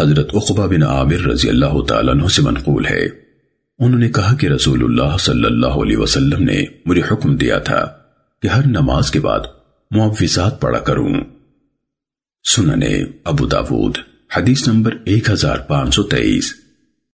حضرت عقبہ بن عامر رضی اللہ تعالیٰ عنہ سے منقول ہے۔ انہوں نے کہا کہ رسول اللہ صلی اللہ علیہ وسلم نے مجھے حکم دیا تھا کہ ہر نماز کے بعد معوضات پڑھا کروں۔ سننے ابو داود، حدیث نمبر ایک ہزار پانچ سو تیئیس۔